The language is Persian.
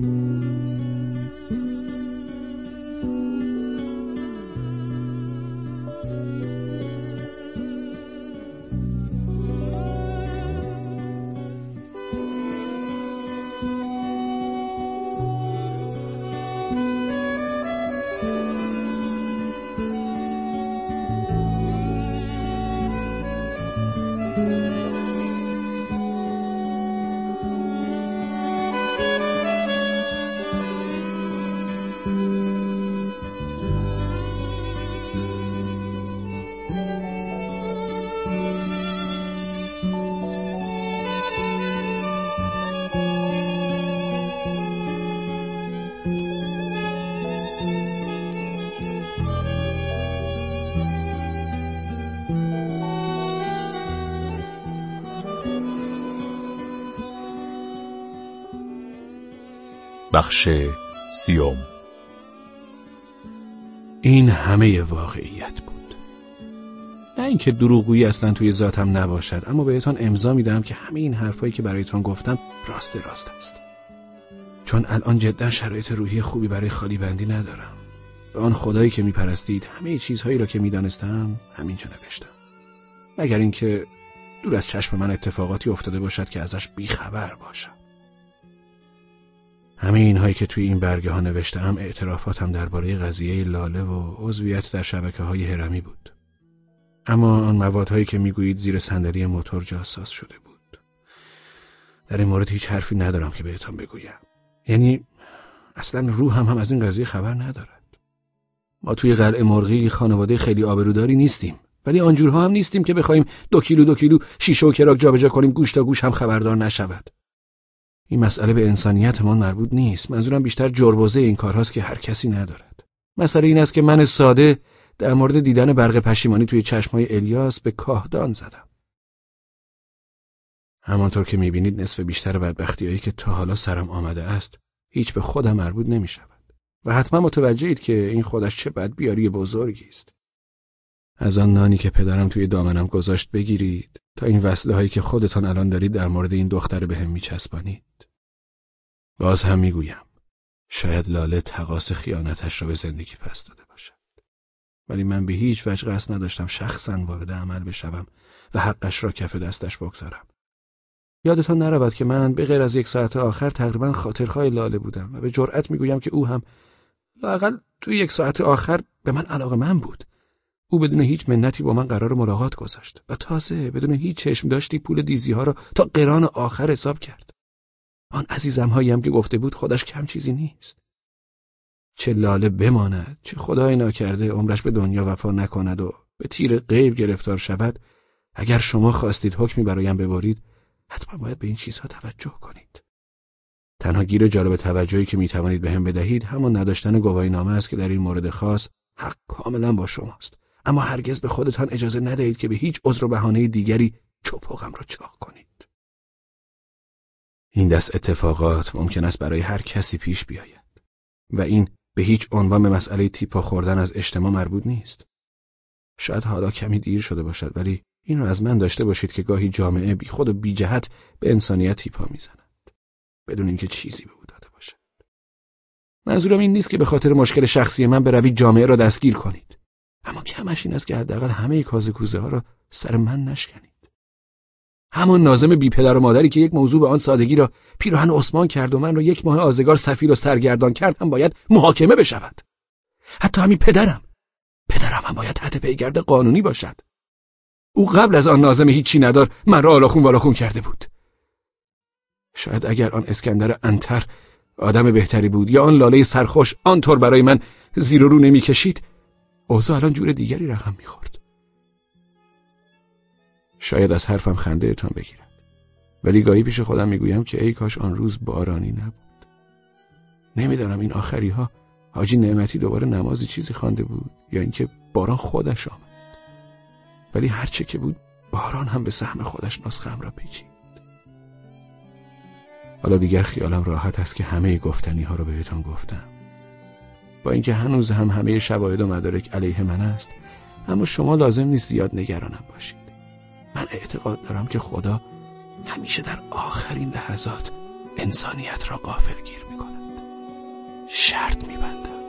Mm-hmm. بخش سیوم. این همه واقعیت بود. نه اینکه دروغگویی اصلا توی ذاتم نباشد اما بهتان امضا میدم که همه این حرفایی که برایتان گفتم راست راست است. چون الان جدا شرایط روحی خوبی برای خالی بندی ندارم. به آن خدایی که میپرستید همه چیزهایی را که می‌دانستم همینجا نوشتم. مگر اینکه دور از چشم من اتفاقاتی افتاده باشد که ازش بیخبر باشم. همه اینهایی که توی این برگه ها نوشتم اعترافاتم درباره قضیه لاله و عضویت در شبکه های هرمی بود. اما آن موادهایی که می‌گویید زیر صندلی موتور جاساز شده بود. در این مورد هیچ حرفی ندارم که بهتان بگویم. یعنی اصلا روح هم, هم از این قضیه خبر ندارد. ما توی قلعه مرغی خانواده خیلی آبروداری نیستیم. ولی آنجورها هم نیستیم که بخوایم دو کیلو دو کیلو شیشه و کراک جابجا کنیم گوش تا گوش هم خبردار نشود. این مسئله به انسانیتمان مربوط نیست. منظورم بیشتر جربوزه این کارهاست که هر کسی ندارد. مسئله این است که من ساده در مورد دیدن برق پشیمانی توی چشمای الیاس به کاهدان زدم. همانطور که می‌بینید نصف بیشتر بدبختیهایی که تا حالا سرم آمده است هیچ به خودم مربوط نمی شود و حتما متوجهید که این خودش چه بدبیاری بزرگی است. از آن نانی که پدرم توی دامنم گذاشت بگیرید. تا این وصله هایی که خودتان الان دارید در مورد این دختر به هم میچسبانید. باز هم می‌گویم شاید لاله تقاس خیانتش را به زندگی پس داده باشد. ولی من به هیچ وجه قصد نداشتم شخصا وارد عمل بشوم و حقش را کف دستش بگذارم. یادتان نرود که من به غیر از یک ساعت آخر تقریبا خاطرخواه لاله بودم و به جرأت می‌گویم که او هم لاقل توی یک ساعت آخر به من علاقه من بود. او بدون هیچ منتی با من قرار ملاقات گذاشت و تازه بدون هیچ چشم داشتی پول دیزی ها را تا قران آخر حساب کرد. آن عزیزم هم که گفته بود خودش کم چیزی نیست. چه لاله بماند چه خدای ناکرده عمرش به دنیا وفا نکند و به تیر غیب گرفتار شود. اگر شما خواستید حکمی برایم ببرید حتما باید به این چیزها توجه کنید. تنها گیر جالب توجهی که می‌توانید به هم بدهید همان نداشتن گواهی نامه است که در این مورد خاص حق کاملا با شماست. اما هرگز به خودتان اجازه ندهید که به هیچ عذر و بهانه دیگری چپاقم را چاق کنید این دست اتفاقات ممکن است برای هر کسی پیش بیاید و این به هیچ عنوان مسئله تیپا خوردن از اجتماع مربوط نیست. شاید حالا کمی دیر شده باشد ولی این را از من داشته باشید که گاهی جامعه بی خود و بی جهت به انسانیت تیپا می‌زند بدون اینکه چیزی به او داده باشد. منظورم این نیست که به خاطر مشکل شخصی من بروید جامعه را دستگیر کنید. اما کمش این است که حداقل همه کازه کوزه ها را سر من نشکنید. همان نازم بی پدر و مادری که یک موضوع به آن سادگی را پیراهن عثمان کرد و من را یک ماه آزگار سفیر و سرگردان کرد هم باید محاکمه بشود. حتی همین پدرم. پدرم هم باید تحت پیگرد قانونی باشد. او قبل از آن نازم هیچی ندار من را آلاخون والاخون کرده بود. شاید اگر آن اسکندر انتر آدم بهتری بود یا آن لاله سرخوش آنطور برای من زیر رو نمی‌کشید اوضاع الان جور دیگری رقم می‌خورد. شاید از حرفم خنده اتان بگیرد. ولی گاهی پیش خودم می‌گویم که ای کاش آن روز بارانی نبود. نمی‌دانم این آخری ها حاجی نعمتی دوباره نمازی چیزی خوانده بود یا اینکه باران خودش آمد. ولی هرچه که بود باران هم به سهم خودش نسخم را پیچید. حالا دیگر خیالم راحت است که همه گفتنی ها را بهتان گفتم. با اینکه هنوز هم همه شواهد و مدارک علیه من است اما شما لازم نیست زیاد نگرانم باشید. من اعتقاد دارم که خدا همیشه در آخرین لحظات انسانیت را قافل گیر می کند شرط می بندد